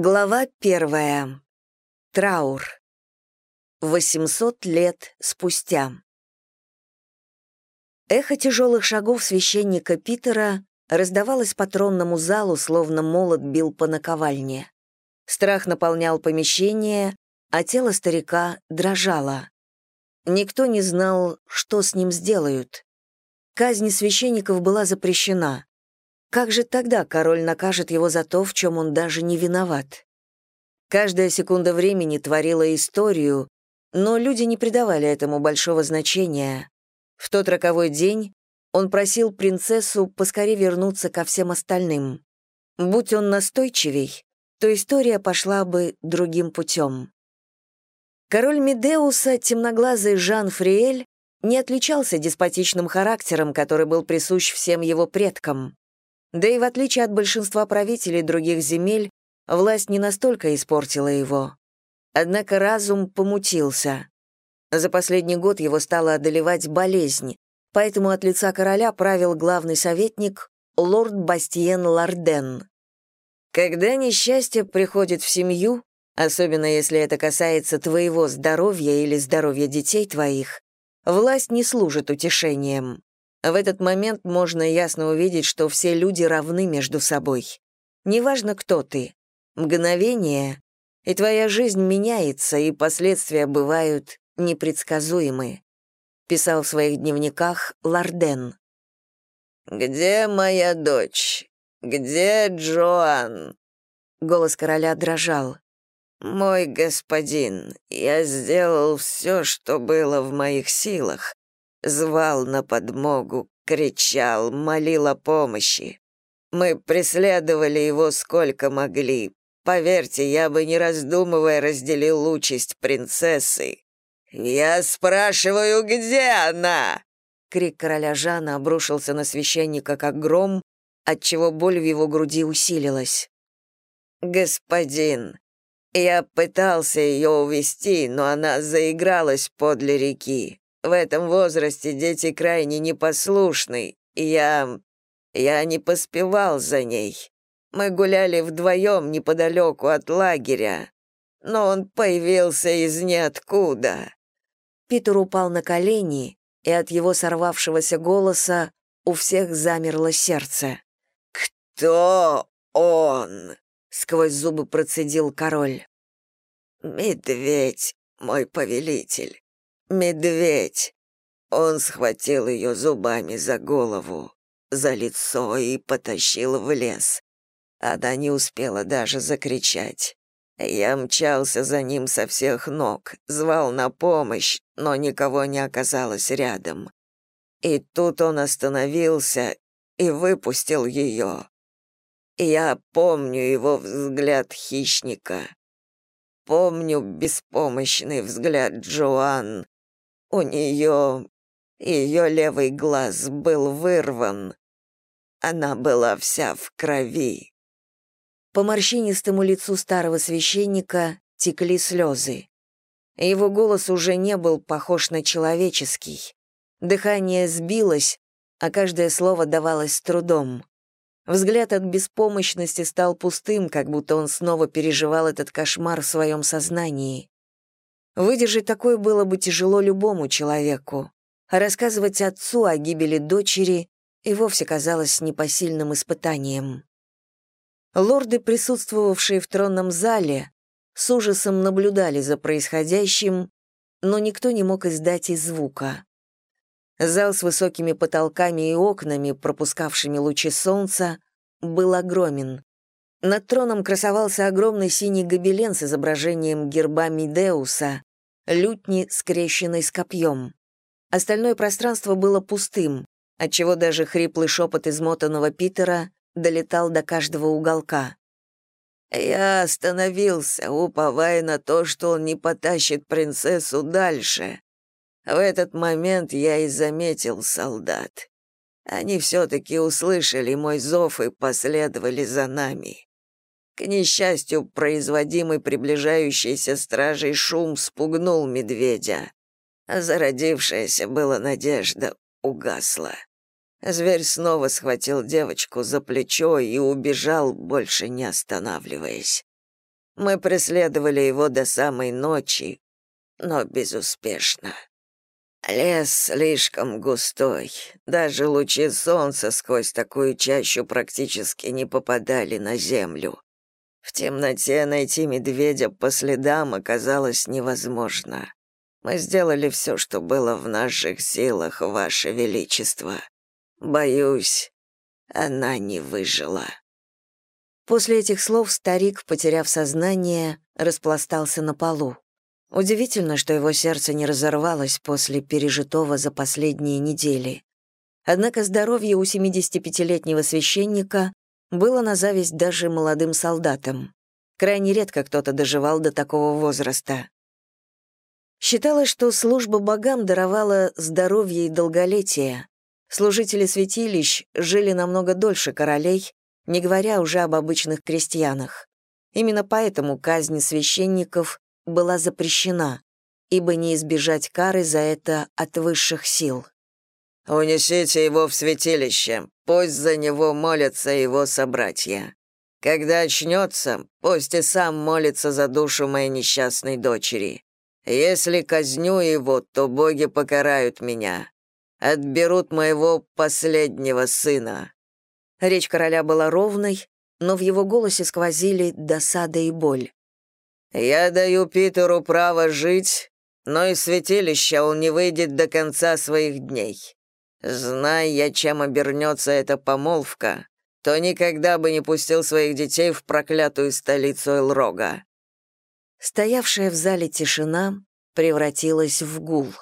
Глава первая. Траур. 800 лет спустя. Эхо тяжелых шагов священника Питера раздавалось по тронному залу, словно молот бил по наковальне. Страх наполнял помещение, а тело старика дрожало. Никто не знал, что с ним сделают. Казнь священников была запрещена. Как же тогда король накажет его за то, в чем он даже не виноват? Каждая секунда времени творила историю, но люди не придавали этому большого значения. В тот роковой день он просил принцессу поскорее вернуться ко всем остальным. Будь он настойчивей, то история пошла бы другим путем. Король Медеуса, темноглазый Жан Фриэль, не отличался деспотичным характером, который был присущ всем его предкам. Да и в отличие от большинства правителей других земель, власть не настолько испортила его. Однако разум помутился. За последний год его стала одолевать болезнь, поэтому от лица короля правил главный советник лорд Бастиен Ларден. Когда несчастье приходит в семью, особенно если это касается твоего здоровья или здоровья детей твоих, власть не служит утешением. В этот момент можно ясно увидеть, что все люди равны между собой. Неважно, кто ты. Мгновение, и твоя жизнь меняется, и последствия бывают непредсказуемы. Писал в своих дневниках Ларден. «Где моя дочь? Где Джоан?» Голос короля дрожал. «Мой господин, я сделал все, что было в моих силах, звал на подмогу, кричал, молил о помощи. Мы преследовали его сколько могли. Поверьте, я бы, не раздумывая, разделил участь принцессы. «Я спрашиваю, где она?» Крик короля Жана обрушился на священника как гром, отчего боль в его груди усилилась. «Господин, я пытался ее увести, но она заигралась подле реки. В этом возрасте дети крайне непослушны. Я... я не поспевал за ней. Мы гуляли вдвоем неподалеку от лагеря, но он появился из ниоткуда». Питер упал на колени, и от его сорвавшегося голоса у всех замерло сердце. «Кто он?» — сквозь зубы процедил король. «Медведь, мой повелитель. Медведь. Он схватил ее зубами за голову, за лицо и потащил в лес. Она не успела даже закричать. Я мчался за ним со всех ног, звал на помощь, но никого не оказалось рядом. И тут он остановился и выпустил ее. Я помню его взгляд хищника. Помню беспомощный взгляд Джоан, у нее... Ее левый глаз был вырван. Она была вся в крови. По морщинистому лицу старого священника текли слезы. Его голос уже не был похож на человеческий. Дыхание сбилось, а каждое слово давалось с трудом. Взгляд от беспомощности стал пустым, как будто он снова переживал этот кошмар в своем сознании. Выдержать такое было бы тяжело любому человеку, рассказывать отцу о гибели дочери и вовсе казалось непосильным испытанием. Лорды, присутствовавшие в тронном зале, с ужасом наблюдали за происходящим, но никто не мог издать и звука. Зал с высокими потолками и окнами, пропускавшими лучи солнца, был огромен. Над троном красовался огромный синий гобелен с изображением герба Мидеуса, лютни, скрещенной с копьем. Остальное пространство было пустым, отчего даже хриплый шепот измотанного Питера долетал до каждого уголка. «Я остановился, уповая на то, что он не потащит принцессу дальше. В этот момент я и заметил солдат. Они все-таки услышали мой зов и последовали за нами. К несчастью, производимый приближающейся стражей шум спугнул медведя, а зародившаяся была надежда угасла. Зверь снова схватил девочку за плечо и убежал, больше не останавливаясь. Мы преследовали его до самой ночи, но безуспешно. Лес слишком густой, даже лучи солнца сквозь такую чащу практически не попадали на землю. В темноте найти медведя по следам оказалось невозможно. Мы сделали все, что было в наших силах, Ваше Величество. Боюсь, она не выжила». После этих слов старик, потеряв сознание, распластался на полу. Удивительно, что его сердце не разорвалось после пережитого за последние недели. Однако здоровье у 75-летнего священника было на зависть даже молодым солдатам. Крайне редко кто-то доживал до такого возраста. Считалось, что служба богам даровала здоровье и долголетие. Служители святилищ жили намного дольше королей, не говоря уже об обычных крестьянах. Именно поэтому казнь священников была запрещена, ибо не избежать кары за это от высших сил. «Унесите его в святилище, пусть за него молятся его собратья. Когда очнется, пусть и сам молится за душу моей несчастной дочери. Если казню его, то боги покарают меня. Отберут моего последнего сына». Речь короля была ровной, но в его голосе сквозили досада и боль. «Я даю Питеру право жить, но из святилища он не выйдет до конца своих дней. Зная чем обернется эта помолвка, то никогда бы не пустил своих детей в проклятую столицу Элрога. Стоявшая в зале тишина превратилась в гул.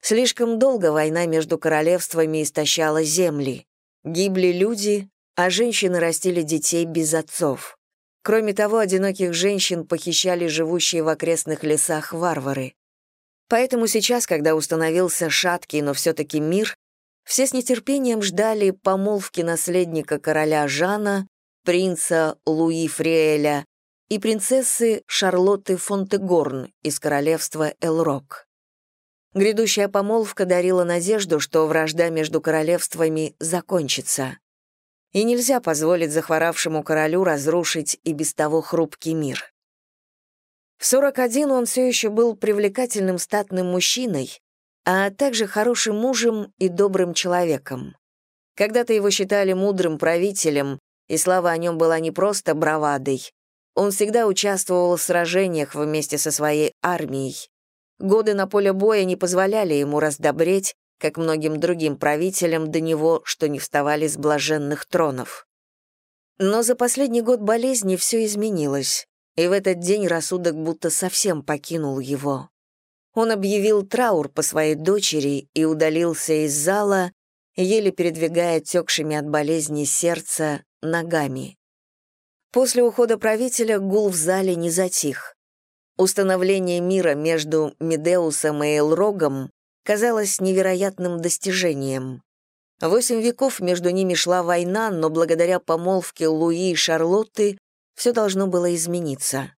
Слишком долго война между королевствами истощала земли. Гибли люди, а женщины растили детей без отцов. Кроме того, одиноких женщин похищали живущие в окрестных лесах варвары. Поэтому сейчас, когда установился шаткий, но все-таки мир, все с нетерпением ждали помолвки наследника короля Жана, принца Луи Фриэля и принцессы Шарлотты Фонтегорн из королевства Элрок. Грядущая помолвка дарила надежду, что вражда между королевствами закончится. И нельзя позволить захворавшему королю разрушить и без того хрупкий мир. В 41 он все еще был привлекательным статным мужчиной, а также хорошим мужем и добрым человеком. Когда-то его считали мудрым правителем, и слава о нем была не просто бравадой, он всегда участвовал в сражениях вместе со своей армией. Годы на поле боя не позволяли ему раздобреть, как многим другим правителям до него, что не вставали с блаженных тронов. Но за последний год болезни все изменилось, и в этот день рассудок будто совсем покинул его. Он объявил траур по своей дочери и удалился из зала, еле передвигая текшими от болезни сердца ногами. После ухода правителя гул в зале не затих. Установление мира между Медеусом и Элрогом казалось невероятным достижением. Восемь веков между ними шла война, но благодаря помолвке Луи и Шарлотты все должно было измениться.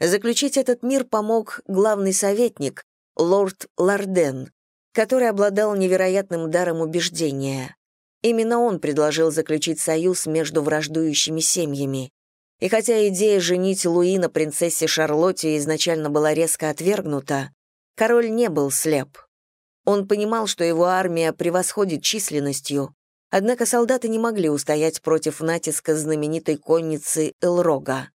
Заключить этот мир помог главный советник, лорд Ларден, который обладал невероятным даром убеждения. Именно он предложил заключить союз между враждующими семьями. И хотя идея женить Луи на принцессе Шарлотте изначально была резко отвергнута, король не был слеп. Он понимал, что его армия превосходит численностью, однако солдаты не могли устоять против натиска знаменитой конницы Элрога.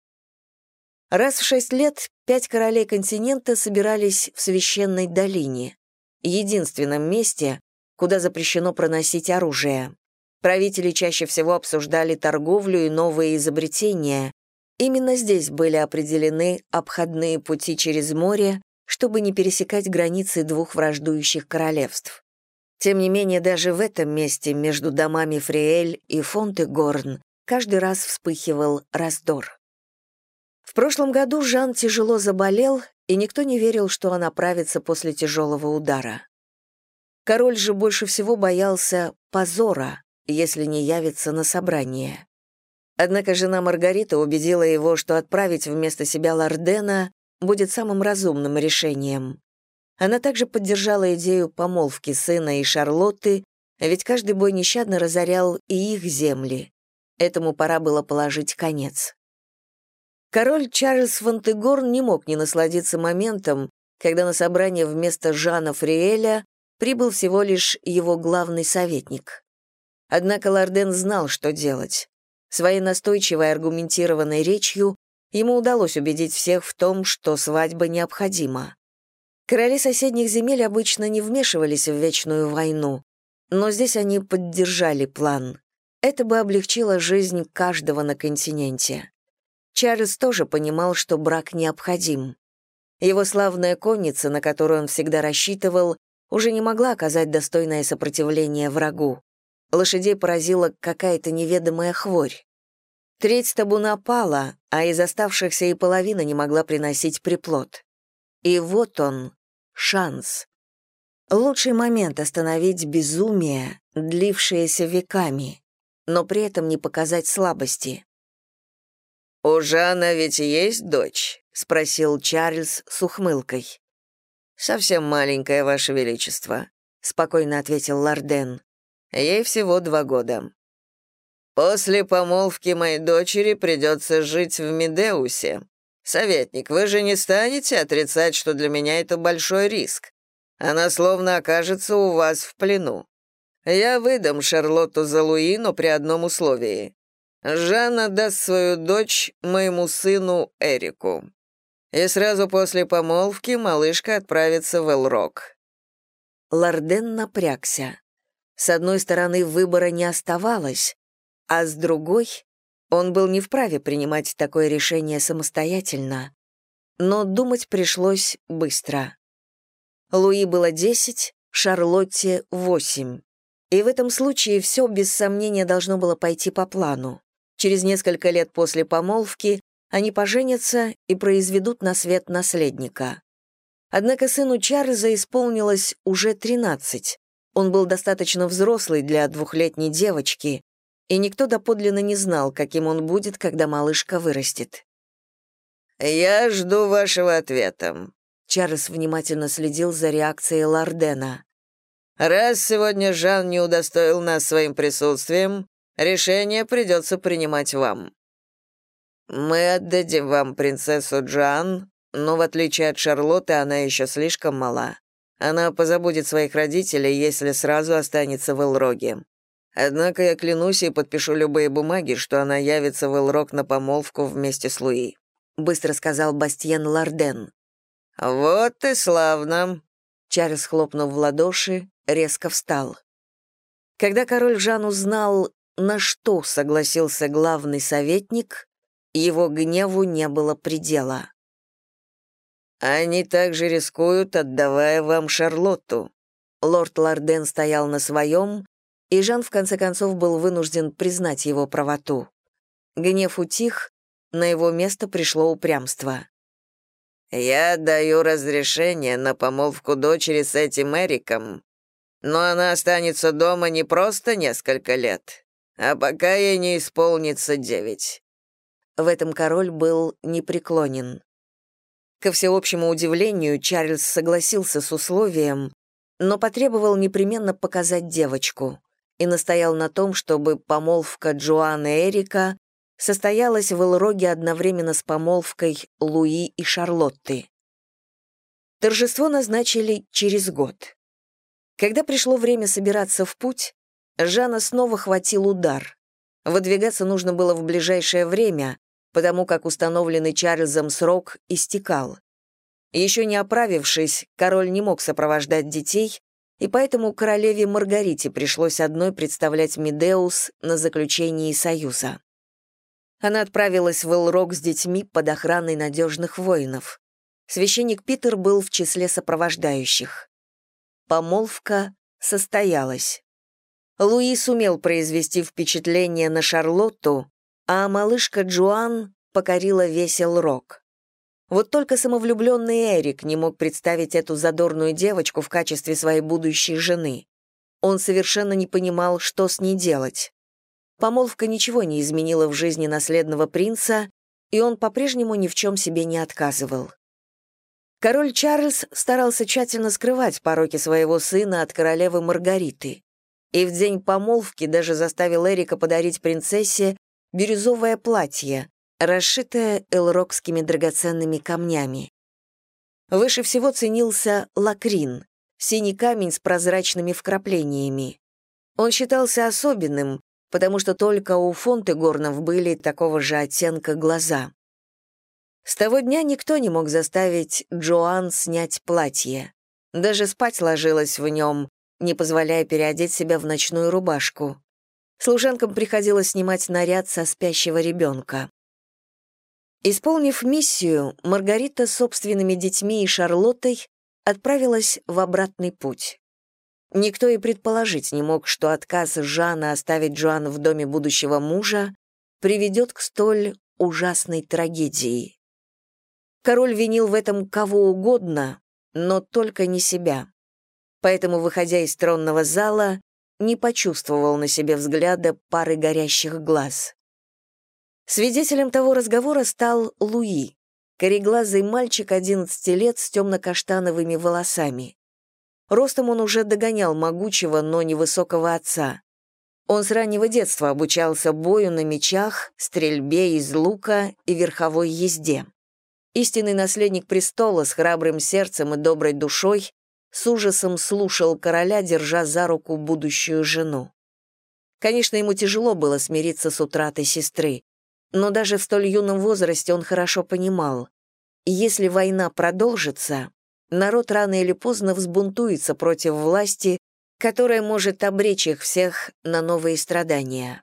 Раз в шесть лет пять королей континента собирались в священной долине, единственном месте, куда запрещено проносить оружие. Правители чаще всего обсуждали торговлю и новые изобретения. Именно здесь были определены обходные пути через море, чтобы не пересекать границы двух враждующих королевств. Тем не менее, даже в этом месте между домами Фриэль и Фонтегорн каждый раз вспыхивал раздор. В прошлом году Жан тяжело заболел, и никто не верил, что он оправится после тяжелого удара. Король же больше всего боялся позора, если не явится на собрание. Однако жена Маргарита убедила его, что отправить вместо себя Лордена будет самым разумным решением. Она также поддержала идею помолвки сына и Шарлотты, ведь каждый бой нещадно разорял и их земли. Этому пора было положить конец. Король Чарльз Фонтегор не мог не насладиться моментом, когда на собрание вместо Жана Фриэля прибыл всего лишь его главный советник. Однако Лорден знал, что делать. Своей настойчивой аргументированной речью ему удалось убедить всех в том, что свадьба необходима. Короли соседних земель обычно не вмешивались в вечную войну, но здесь они поддержали план. Это бы облегчило жизнь каждого на континенте. Чарльз тоже понимал, что брак необходим. Его славная конница, на которую он всегда рассчитывал, уже не могла оказать достойное сопротивление врагу. Лошадей поразила какая-то неведомая хворь. Треть табуна пала, а из оставшихся и половина не могла приносить приплод. И вот он, шанс. Лучший момент остановить безумие, длившееся веками, но при этом не показать слабости. «У Жана ведь есть дочь?» — спросил Чарльз с ухмылкой. «Совсем маленькая, Ваше Величество», — спокойно ответил Лорден. «Ей всего два года». «После помолвки моей дочери придется жить в Медеусе. Советник, вы же не станете отрицать, что для меня это большой риск. Она словно окажется у вас в плену. Я выдам Шарлотту за Луи, при одном условии. Жанна даст свою дочь моему сыну Эрику. И сразу после помолвки малышка отправится в Элрок». Лорден напрягся. С одной стороны, выбора не оставалось, а с другой он был не вправе принимать такое решение самостоятельно. Но думать пришлось быстро. Луи было десять, Шарлотте — восемь. И в этом случае все без сомнения должно было пойти по плану. Через несколько лет после помолвки они поженятся и произведут на свет наследника. Однако сыну Чарльза исполнилось уже 13. Он был достаточно взрослый для двухлетней девочки, и никто доподлинно не знал, каким он будет, когда малышка вырастет. «Я жду вашего ответа», — Чарльз внимательно следил за реакцией Лардена. «Раз сегодня Жан не удостоил нас своим присутствием, Решение придется принимать вам. Мы отдадим вам принцессу Джан, но в отличие от Шарлотты она еще слишком мала. Она позабудет своих родителей, если сразу останется в Элроге. Однако я клянусь и подпишу любые бумаги, что она явится в Элрог на помолвку вместе с Луи», — быстро сказал Бастьен Ларден. «Вот и славно!» Чарльз, хлопнув в ладоши, резко встал. Когда король Жан узнал, на что согласился главный советник, его гневу не было предела. «Они также рискуют, отдавая вам Шарлотту». Лорд Ларден стоял на своем, и Жан в конце концов был вынужден признать его правоту. Гнев утих, на его место пришло упрямство. «Я даю разрешение на помолвку дочери с этим Эриком, но она останется дома не просто несколько лет, а пока ей не исполнится девять». В этом король был непреклонен. Ко всеобщему удивлению, Чарльз согласился с условием, но потребовал непременно показать девочку и настоял на том, чтобы помолвка Джоанны Эрика состоялась в Элроге одновременно с помолвкой Луи и Шарлотты. Торжество назначили через год. Когда пришло время собираться в путь, Жана снова хватил удар. Выдвигаться нужно было в ближайшее время, потому как установленный Чарльзом срок истекал. Еще не оправившись, король не мог сопровождать детей, и поэтому королеве Маргарите пришлось одной представлять Медеус на заключении союза. Она отправилась в Элрок с детьми под охраной надежных воинов. Священник Питер был в числе сопровождающих. Помолвка состоялась. Луи сумел произвести впечатление на Шарлотту, а малышка Джоан покорила весел рок. Вот только самовлюбленный Эрик не мог представить эту задорную девочку в качестве своей будущей жены. Он совершенно не понимал, что с ней делать. Помолвка ничего не изменила в жизни наследного принца, и он по-прежнему ни в чем себе не отказывал. Король Чарльз старался тщательно скрывать пороки своего сына от королевы Маргариты и в день помолвки даже заставил Эрика подарить принцессе бирюзовое платье, расшитая элрокскими драгоценными камнями. Выше всего ценился лакрин, синий камень с прозрачными вкраплениями. Он считался особенным, потому что только у фонты горнов были такого же оттенка глаза. С того дня никто не мог заставить Джоан снять платье. Даже спать ложилась в нем, не позволяя переодеть себя в ночную рубашку. Служанкам приходилось снимать наряд со спящего ребенка. Исполнив миссию, Маргарита с собственными детьми и Шарлоттой отправилась в обратный путь. Никто и предположить не мог, что отказ Жана оставить Джоан в доме будущего мужа приведет к столь ужасной трагедии. Король винил в этом кого угодно, но только не себя. Поэтому, выходя из тронного зала, не почувствовал на себе взгляда пары горящих глаз. Свидетелем того разговора стал Луи, кореглазый мальчик 11 лет с темно-каштановыми волосами. Ростом он уже догонял могучего, но невысокого отца. Он с раннего детства обучался бою на мечах, стрельбе из лука и верховой езде. Истинный наследник престола с храбрым сердцем и доброй душой с ужасом слушал короля, держа за руку будущую жену. Конечно, ему тяжело было смириться с утратой сестры, но даже в столь юном возрасте он хорошо понимал, если война продолжится, народ рано или поздно взбунтуется против власти, которая может обречь их всех на новые страдания.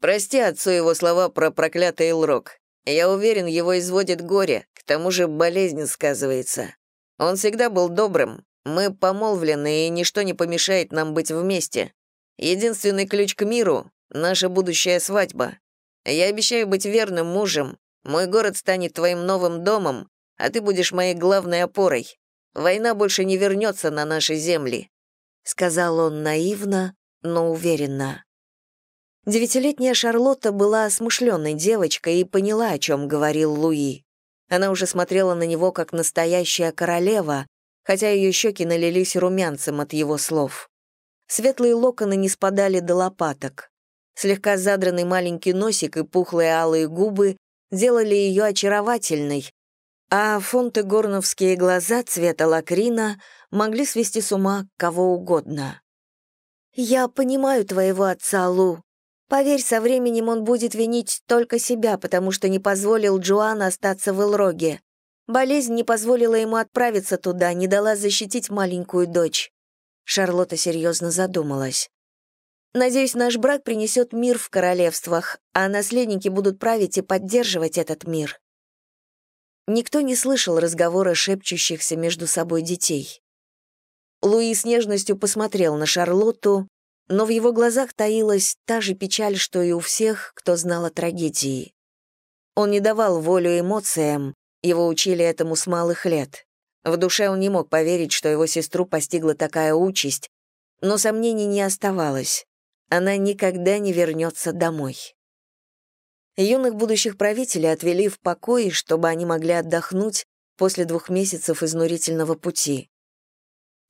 Прости отцу его слова про проклятый Илрок. Я уверен, его изводит горе, к тому же болезнь сказывается. Он всегда был добрым, мы помолвлены, и ничто не помешает нам быть вместе. Единственный ключ к миру — наша будущая свадьба. Я обещаю быть верным мужем. Мой город станет твоим новым домом, а ты будешь моей главной опорой. Война больше не вернется на наши земли», — сказал он наивно, но уверенно. Девятилетняя Шарлотта была смышленной девочкой и поняла, о чем говорил Луи. Она уже смотрела на него как настоящая королева, хотя ее щеки налились румянцем от его слов. Светлые локоны не спадали до лопаток. Слегка задранный маленький носик и пухлые алые губы делали ее очаровательной, а фонты горновские глаза цвета лакрина могли свести с ума кого угодно. «Я понимаю твоего отца, Лу», Поверь, со временем он будет винить только себя, потому что не позволил Джоан остаться в Элроге. Болезнь не позволила ему отправиться туда, не дала защитить маленькую дочь. Шарлотта серьезно задумалась. Надеюсь, наш брак принесет мир в королевствах, а наследники будут править и поддерживать этот мир. Никто не слышал разговора шепчущихся между собой детей. Луи с нежностью посмотрел на Шарлотту, но в его глазах таилась та же печаль, что и у всех, кто знал о трагедии. Он не давал волю эмоциям, его учили этому с малых лет. В душе он не мог поверить, что его сестру постигла такая участь, но сомнений не оставалось. Она никогда не вернется домой. Юных будущих правителей отвели в покой, чтобы они могли отдохнуть после двух месяцев изнурительного пути.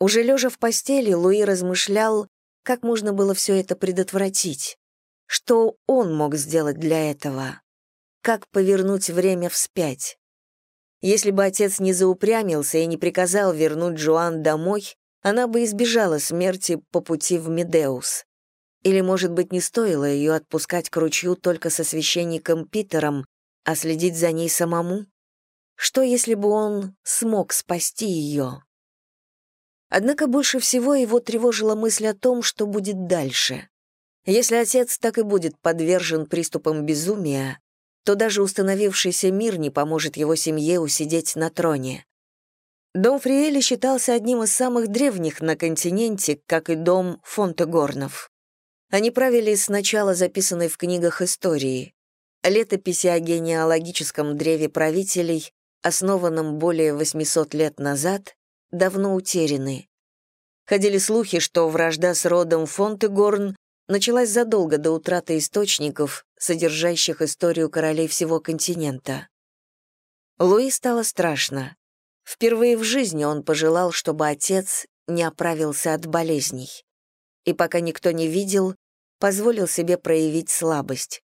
Уже лежа в постели, Луи размышлял, как можно было все это предотвратить? Что он мог сделать для этого? Как повернуть время вспять? Если бы отец не заупрямился и не приказал вернуть Джоан домой, она бы избежала смерти по пути в Медеус. Или, может быть, не стоило ее отпускать к ручью только со священником Питером, а следить за ней самому? Что, если бы он смог спасти ее? Однако больше всего его тревожила мысль о том, что будет дальше. Если отец так и будет подвержен приступам безумия, то даже установившийся мир не поможет его семье усидеть на троне. Дом Фриэли считался одним из самых древних на континенте, как и дом Фонтегорнов. Они правили с начала записанной в книгах истории. Летописи о генеалогическом древе правителей, основанном более 800 лет назад, давно утеряны. Ходили слухи, что вражда с родом Фонтегорн началась задолго до утраты источников, содержащих историю королей всего континента. Луи стало страшно. Впервые в жизни он пожелал, чтобы отец не оправился от болезней. И пока никто не видел, позволил себе проявить слабость.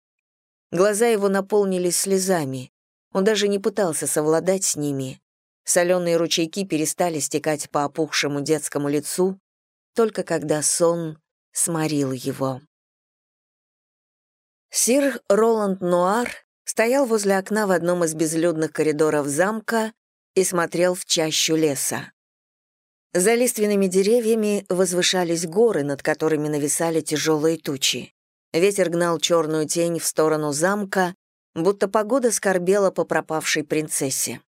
Глаза его наполнились слезами. Он даже не пытался совладать с ними. Соленые ручейки перестали стекать по опухшему детскому лицу, только когда сон сморил его. Сир Роланд Нуар стоял возле окна в одном из безлюдных коридоров замка и смотрел в чащу леса. За лиственными деревьями возвышались горы, над которыми нависали тяжелые тучи. Ветер гнал черную тень в сторону замка, будто погода скорбела по пропавшей принцессе.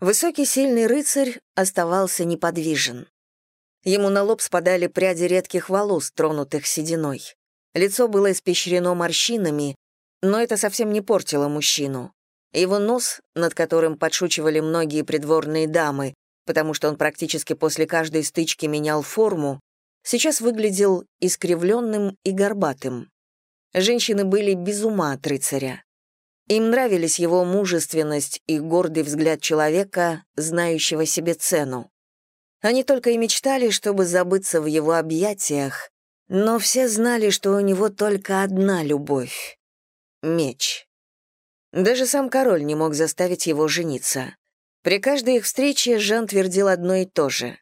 Высокий сильный рыцарь оставался неподвижен. Ему на лоб спадали пряди редких волос, тронутых сединой. Лицо было испещрено морщинами, но это совсем не портило мужчину. Его нос, над которым подшучивали многие придворные дамы, потому что он практически после каждой стычки менял форму, сейчас выглядел искривленным и горбатым. Женщины были без ума от рыцаря. Им нравились его мужественность и гордый взгляд человека, знающего себе цену. Они только и мечтали, чтобы забыться в его объятиях, но все знали, что у него только одна любовь — меч. Даже сам король не мог заставить его жениться. При каждой их встрече Жан твердил одно и то же.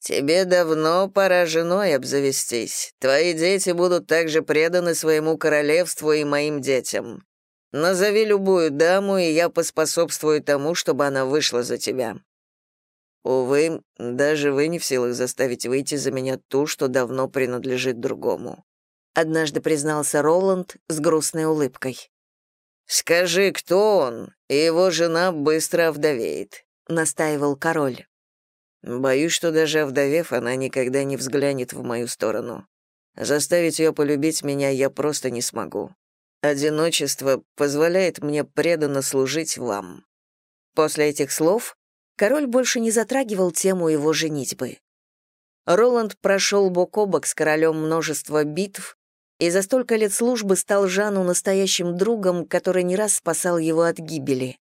«Тебе давно пора женой обзавестись. Твои дети будут также преданы своему королевству и моим детям. Назови любую даму, и я поспособствую тому, чтобы она вышла за тебя. Увы, даже вы не в силах заставить выйти за меня ту, что давно принадлежит другому», — однажды признался Роланд с грустной улыбкой. «Скажи, кто он, и его жена быстро овдовеет», — настаивал король. «Боюсь, что даже овдовев, она никогда не взглянет в мою сторону. Заставить ее полюбить меня я просто не смогу. Одиночество позволяет мне преданно служить вам». После этих слов король больше не затрагивал тему его женитьбы. Роланд прошел бок о бок с королем множество битв, и за столько лет службы стал Жану настоящим другом, который не раз спасал его от гибели.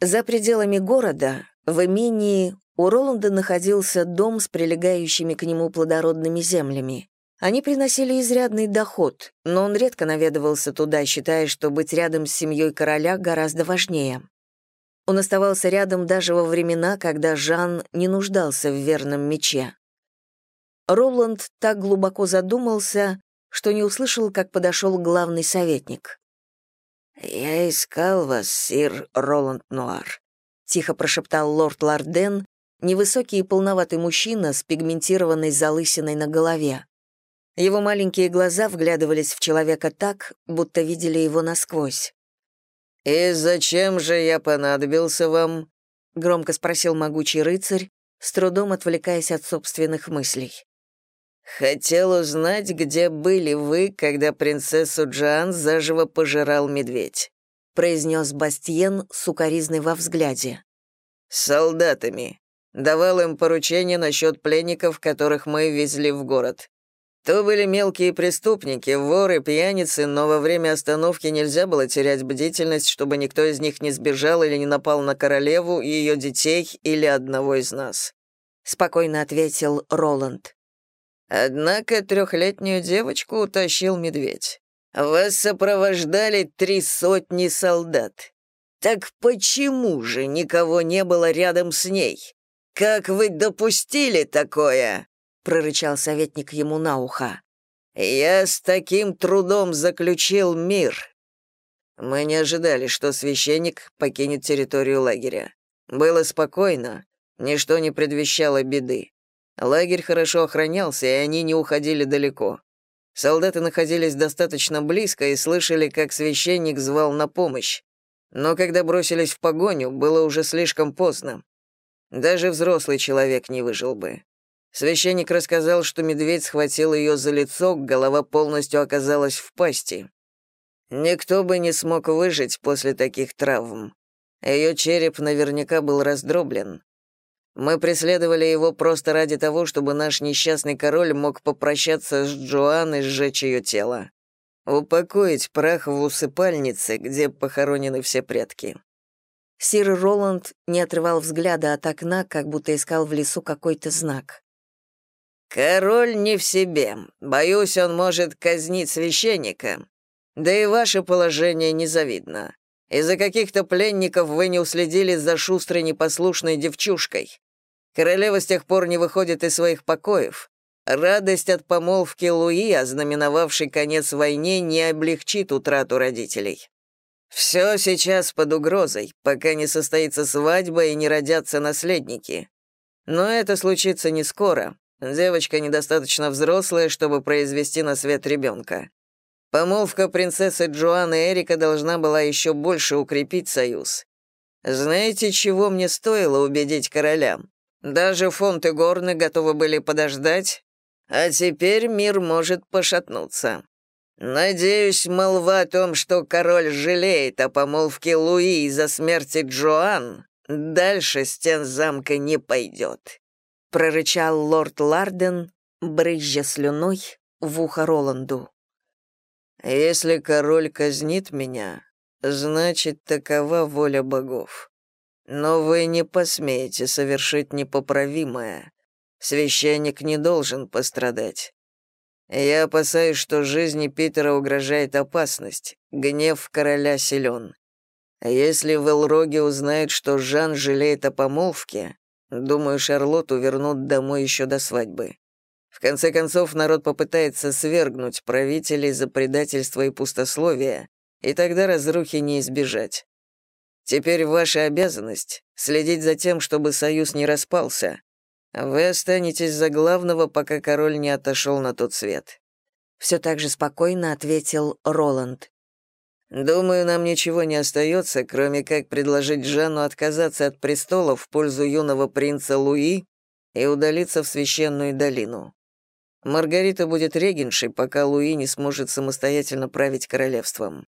За пределами города, в имении, у Роланда находился дом с прилегающими к нему плодородными землями. Они приносили изрядный доход, но он редко наведывался туда, считая, что быть рядом с семьей короля гораздо важнее. Он оставался рядом даже во времена, когда Жан не нуждался в верном мече. Роланд так глубоко задумался, что не услышал, как подошел главный советник. «Я искал вас, сир Роланд Нуар», — тихо прошептал лорд Ларден, невысокий и полноватый мужчина с пигментированной залысиной на голове. Его маленькие глаза вглядывались в человека так, будто видели его насквозь. «И зачем же я понадобился вам?» — громко спросил могучий рыцарь, с трудом отвлекаясь от собственных мыслей. «Хотел узнать, где были вы, когда принцессу Джоан заживо пожирал медведь», произнес Бастиен с укоризной во взгляде. «Солдатами. Давал им поручение насчет пленников, которых мы везли в город. То были мелкие преступники, воры, пьяницы, но во время остановки нельзя было терять бдительность, чтобы никто из них не сбежал или не напал на королеву, ее детей или одного из нас», — спокойно ответил Роланд. Однако трехлетнюю девочку утащил медведь. Вас сопровождали три сотни солдат. Так почему же никого не было рядом с ней? Как вы допустили такое?» — прорычал советник ему на ухо. «Я с таким трудом заключил мир». Мы не ожидали, что священник покинет территорию лагеря. Было спокойно, ничто не предвещало беды. Лагерь хорошо охранялся, и они не уходили далеко. Солдаты находились достаточно близко и слышали, как священник звал на помощь. Но когда бросились в погоню, было уже слишком поздно. Даже взрослый человек не выжил бы. Священник рассказал, что медведь схватил ее за лицо, голова полностью оказалась в пасти. Никто бы не смог выжить после таких травм. Ее череп наверняка был раздроблен. Мы преследовали его просто ради того, чтобы наш несчастный король мог попрощаться с Джоан и сжечь ее тело. Упокоить прах в усыпальнице, где похоронены все предки». Сир Роланд не отрывал взгляда от окна, как будто искал в лесу какой-то знак. «Король не в себе. Боюсь, он может казнить священника. Да и ваше положение незавидно. Из-за каких-то пленников вы не уследили за шустрой непослушной девчушкой. Королева с тех пор не выходит из своих покоев. Радость от помолвки Луи, ознаменовавшей конец войне, не облегчит утрату родителей. Все сейчас под угрозой, пока не состоится свадьба и не родятся наследники. Но это случится не скоро. Девочка недостаточно взрослая, чтобы произвести на свет ребенка. Помолвка принцессы Джоанны и Эрика должна была еще больше укрепить союз. Знаете, чего мне стоило убедить короля? Даже фонты горны готовы были подождать, а теперь мир может пошатнуться. Надеюсь, молва о том, что король жалеет о помолвке Луи из-за смерти Джоан, дальше стен замка не пойдет», — прорычал лорд Ларден, брызжа слюной в ухо Роланду. Если король казнит меня, значит, такова воля богов. Но вы не посмеете совершить непоправимое. Священник не должен пострадать. Я опасаюсь, что жизни Питера угрожает опасность. Гнев короля силен. Если в Элроге узнают, что Жан жалеет о помолвке, думаю, Шарлотту вернут домой еще до свадьбы. В конце концов, народ попытается свергнуть правителей за предательство и пустословие, и тогда разрухи не избежать. Теперь ваша обязанность — следить за тем, чтобы союз не распался. Вы останетесь за главного, пока король не отошел на тот свет». Все так же спокойно ответил Роланд. «Думаю, нам ничего не остается, кроме как предложить Жанну отказаться от престола в пользу юного принца Луи и удалиться в священную долину. Маргарита будет регеншей, пока Луи не сможет самостоятельно править королевством.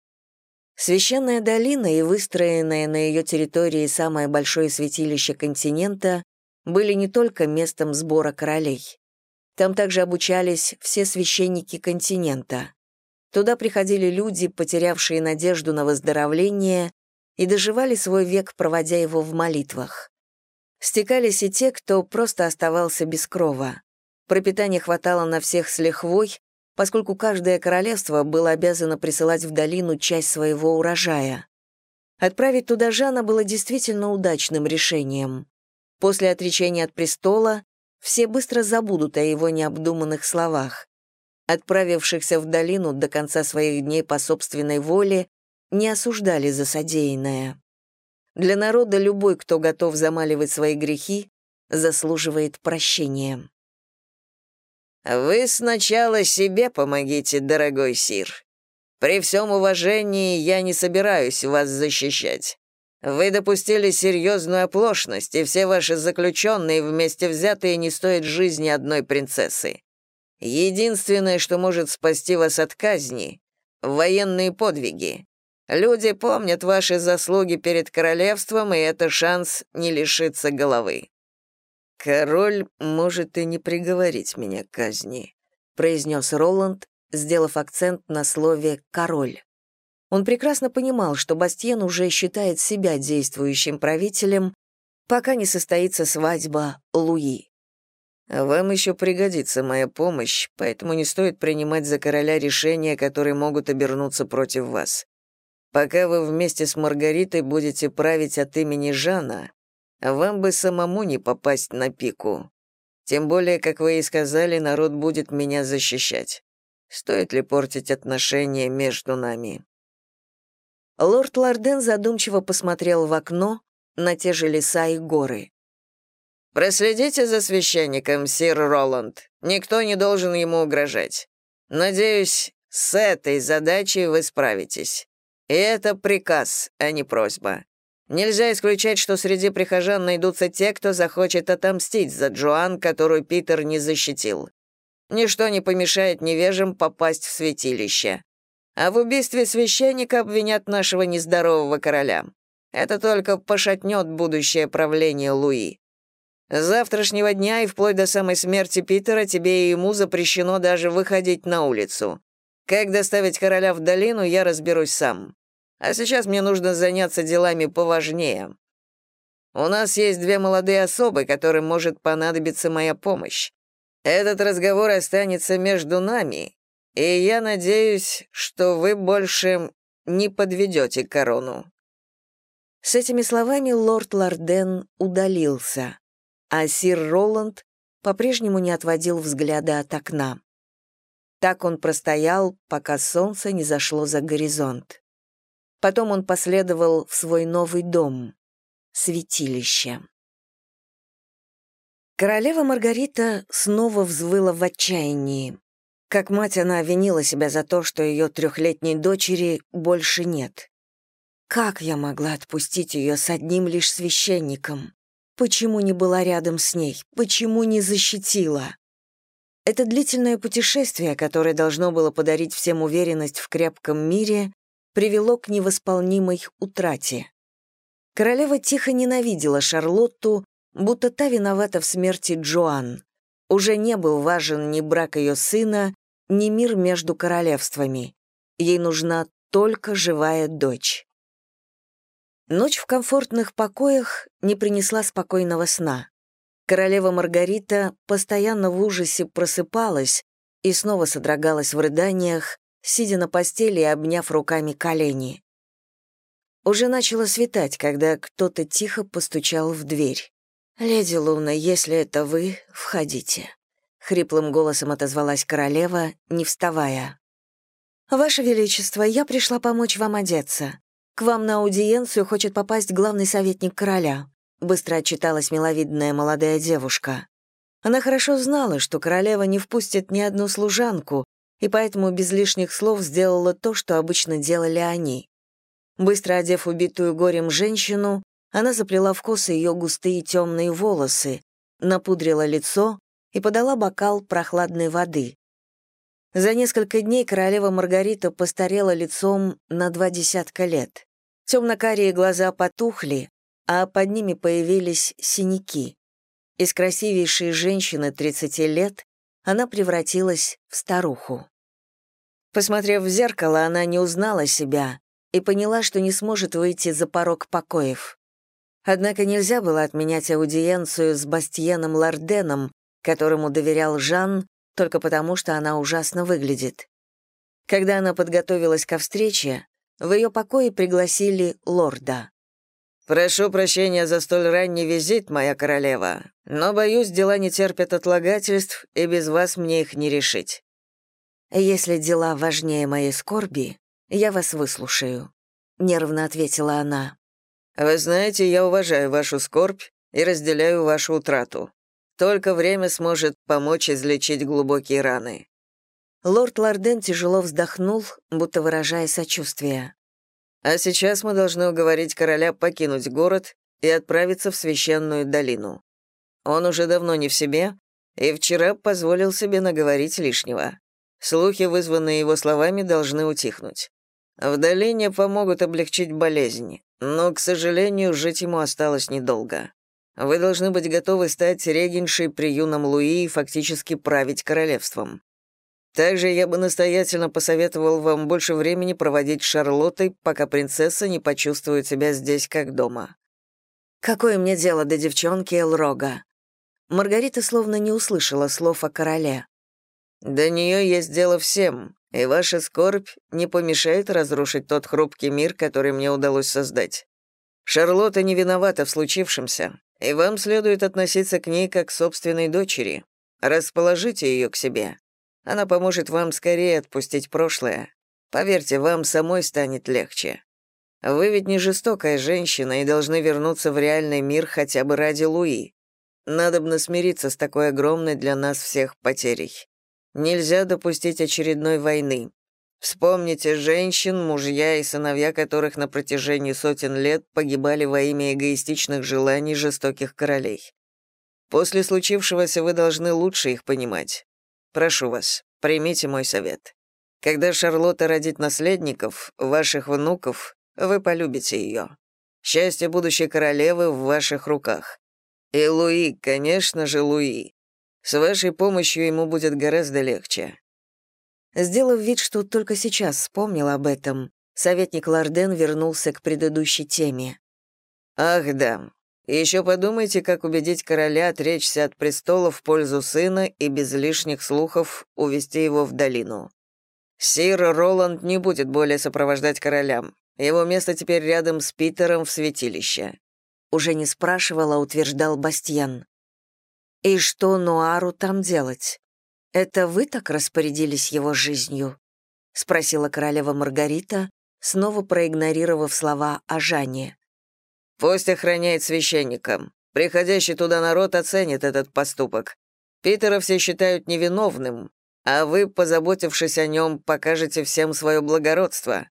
Священная долина и выстроенное на ее территории самое большое святилище континента были не только местом сбора королей. Там также обучались все священники континента. Туда приходили люди, потерявшие надежду на выздоровление, и доживали свой век, проводя его в молитвах. Стекались и те, кто просто оставался без крова. Пропитания хватало на всех с лихвой, поскольку каждое королевство было обязано присылать в долину часть своего урожая. Отправить туда Жана было действительно удачным решением. После отречения от престола все быстро забудут о его необдуманных словах. Отправившихся в долину до конца своих дней по собственной воле не осуждали за содеянное. Для народа любой, кто готов замаливать свои грехи, заслуживает прощения. «Вы сначала себе помогите, дорогой сир. При всем уважении я не собираюсь вас защищать. Вы допустили серьезную оплошность, и все ваши заключенные вместе взятые не стоят жизни одной принцессы. Единственное, что может спасти вас от казни — военные подвиги. Люди помнят ваши заслуги перед королевством, и это шанс не лишиться головы. «Король может и не приговорить меня к казни», — произнес Роланд, сделав акцент на слове «король». Он прекрасно понимал, что Бастьен уже считает себя действующим правителем, пока не состоится свадьба Луи. «Вам еще пригодится моя помощь, поэтому не стоит принимать за короля решения, которые могут обернуться против вас. Пока вы вместе с Маргаритой будете править от имени Жана, вам бы самому не попасть на пику. Тем более, как вы и сказали, народ будет меня защищать. Стоит ли портить отношения между нами?» Лорд Ларден задумчиво посмотрел в окно на те же леса и горы. «Проследите за священником, сир Роланд. Никто не должен ему угрожать. Надеюсь, с этой задачей вы справитесь. И это приказ, а не просьба. Нельзя исключать, что среди прихожан найдутся те, кто захочет отомстить за Джоан, которую Питер не защитил. Ничто не помешает невежам попасть в святилище. А в убийстве священника обвинят нашего нездорового короля. Это только пошатнет будущее правление Луи. С завтрашнего дня и вплоть до самой смерти Питера тебе и ему запрещено даже выходить на улицу. Как доставить короля в долину, я разберусь сам. А сейчас мне нужно заняться делами поважнее. У нас есть две молодые особы, которым может понадобиться моя помощь. Этот разговор останется между нами, и я надеюсь, что вы больше не подведете корону». С этими словами лорд Ларден удалился, а сир Роланд по-прежнему не отводил взгляда от окна. Так он простоял, пока солнце не зашло за горизонт. Потом он последовал в свой новый дом — святилище. Королева Маргарита снова взвыла в отчаянии. Как мать она обвинила себя за то, что ее трехлетней дочери больше нет. Как я могла отпустить ее с одним лишь священником? Почему не была рядом с ней? Почему не защитила? Это длительное путешествие, которое должно было подарить всем уверенность в крепком мире, привело к невосполнимой утрате. Королева тихо ненавидела Шарлотту, будто та виновата в смерти Джоан. Уже не был важен ни брак ее сына, ни мир между королевствами. Ей нужна только живая дочь. Ночь в комфортных покоях не принесла спокойного сна. Королева Маргарита постоянно в ужасе просыпалась и снова содрогалась в рыданиях, сидя на постели и обняв руками колени. Уже начало светать, когда кто-то тихо постучал в дверь. «Леди Луна, если это вы, входите», — хриплым голосом отозвалась королева, не вставая. «Ваше Величество, я пришла помочь вам одеться. К вам на аудиенцию хочет попасть главный советник короля быстро отчиталась миловидная молодая девушка. Она хорошо знала, что королева не впустит ни одну служанку, и поэтому без лишних слов сделала то, что обычно делали они. Быстро одев убитую горем женщину, она заплела в косы ее густые темные волосы, напудрила лицо и подала бокал прохладной воды. За несколько дней королева Маргарита постарела лицом на два десятка лет. Темно-карие глаза потухли, а под ними появились синяки. Из красивейшей женщины 30 лет она превратилась в старуху. Посмотрев в зеркало, она не узнала себя и поняла, что не сможет выйти за порог покоев. Однако нельзя было отменять аудиенцию с Бастиеном Ларденом, которому доверял Жан, только потому, что она ужасно выглядит. Когда она подготовилась ко встрече, в ее покое пригласили лорда. «Прошу прощения за столь ранний визит, моя королева, но, боюсь, дела не терпят отлагательств, и без вас мне их не решить». «Если дела важнее моей скорби, я вас выслушаю», — нервно ответила она. «Вы знаете, я уважаю вашу скорбь и разделяю вашу утрату. Только время сможет помочь излечить глубокие раны». Лорд Ларден тяжело вздохнул, будто выражая сочувствие. А сейчас мы должны уговорить короля покинуть город и отправиться в священную долину. Он уже давно не в себе, и вчера позволил себе наговорить лишнего. Слухи, вызванные его словами, должны утихнуть. В долине помогут облегчить болезнь, но, к сожалению, жить ему осталось недолго. Вы должны быть готовы стать регеншей при юном Луи и фактически править королевством. Также я бы настоятельно посоветовал вам больше времени проводить с Шарлоттой, пока принцесса не почувствует себя здесь как дома». «Какое мне дело до девчонки Элрога?» Маргарита словно не услышала слов о короле. «До нее есть дело всем, и ваша скорбь не помешает разрушить тот хрупкий мир, который мне удалось создать. Шарлотта не виновата в случившемся, и вам следует относиться к ней как к собственной дочери. Расположите ее к себе. Она поможет вам скорее отпустить прошлое. Поверьте, вам самой станет легче. Вы ведь не жестокая женщина и должны вернуться в реальный мир хотя бы ради Луи. Надобно смириться с такой огромной для нас всех потерей. Нельзя допустить очередной войны. Вспомните женщин, мужья и сыновья которых на протяжении сотен лет погибали во имя эгоистичных желаний жестоких королей. После случившегося вы должны лучше их понимать. Прошу вас, примите мой совет. Когда Шарлотта родит наследников, ваших внуков, вы полюбите ее. Счастье будущей королевы в ваших руках. И Луи, конечно же, Луи. С вашей помощью ему будет гораздо легче». Сделав вид, что только сейчас вспомнил об этом, советник Ларден вернулся к предыдущей теме. «Ах да, и еще подумайте, как убедить короля отречься от престола в пользу сына и без лишних слухов увести его в долину. Сир Роланд не будет более сопровождать королям. Его место теперь рядом с Питером в святилище. Уже не спрашивала, утверждал Бастьян. И что Нуару там делать? Это вы так распорядились его жизнью? спросила королева Маргарита, снова проигнорировав слова о Жане. Пусть охраняет священникам. Приходящий туда народ оценит этот поступок. Питера все считают невиновным, а вы, позаботившись о нем, покажете всем свое благородство.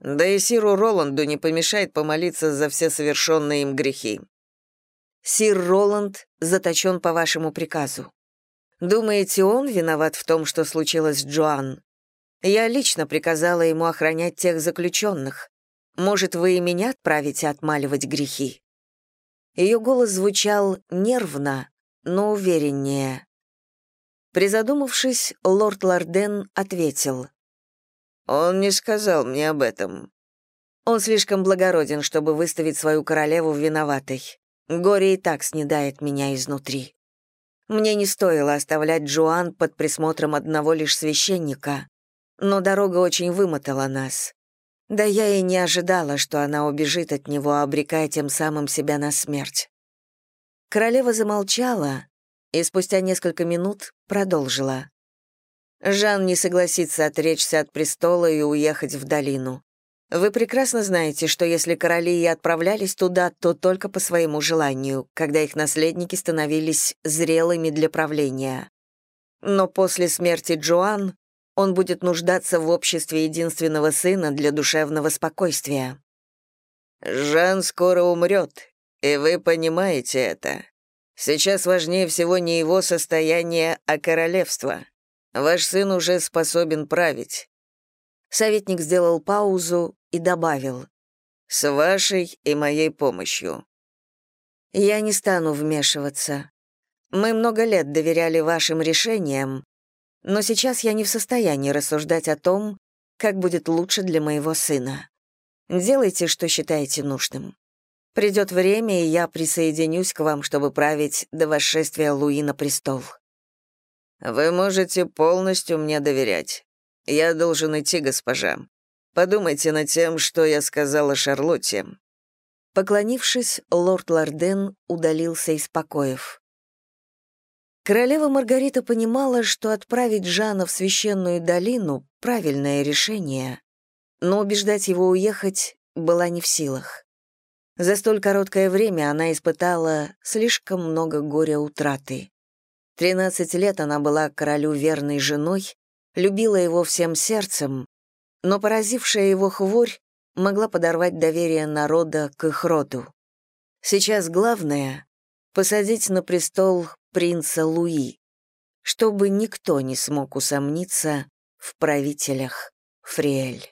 Да и Сиру Роланду не помешает помолиться за все совершенные им грехи. Сир Роланд заточен по вашему приказу. Думаете, он виноват в том, что случилось с Джоан? Я лично приказала ему охранять тех заключенных. Может, вы и меня отправите отмаливать грехи?» Ее голос звучал нервно, но увереннее. Призадумавшись, лорд Ларден ответил. «Он не сказал мне об этом». «Он слишком благороден, чтобы выставить свою королеву виноватой. Горе и так снедает меня изнутри. Мне не стоило оставлять Джоан под присмотром одного лишь священника, но дорога очень вымотала нас. Да я и не ожидала, что она убежит от него, обрекая тем самым себя на смерть. Королева замолчала и спустя несколько минут продолжила. Жан не согласится отречься от престола и уехать в долину. Вы прекрасно знаете, что если короли и отправлялись туда, то только по своему желанию, когда их наследники становились зрелыми для правления. Но после смерти Джоан он будет нуждаться в обществе единственного сына для душевного спокойствия. «Жан скоро умрет, и вы понимаете это. Сейчас важнее всего не его состояние, а королевство. Ваш сын уже способен править». Советник сделал паузу и добавил. «С вашей и моей помощью». «Я не стану вмешиваться. Мы много лет доверяли вашим решениям, но сейчас я не в состоянии рассуждать о том, как будет лучше для моего сына. Делайте, что считаете нужным. Придет время, и я присоединюсь к вам, чтобы править до восшествия Луи на престол». «Вы можете полностью мне доверять. Я должен идти, госпожа. Подумайте над тем, что я сказала Шарлотте». Поклонившись, лорд Ларден удалился из покоев. Королева Маргарита понимала, что отправить Жана в священную долину — правильное решение, но убеждать его уехать была не в силах. За столь короткое время она испытала слишком много горя утраты. Тринадцать лет она была королю верной женой, любила его всем сердцем, но поразившая его хворь могла подорвать доверие народа к их роду. Сейчас главное — посадить на престол принца Луи, чтобы никто не смог усомниться в правителях Фриэль.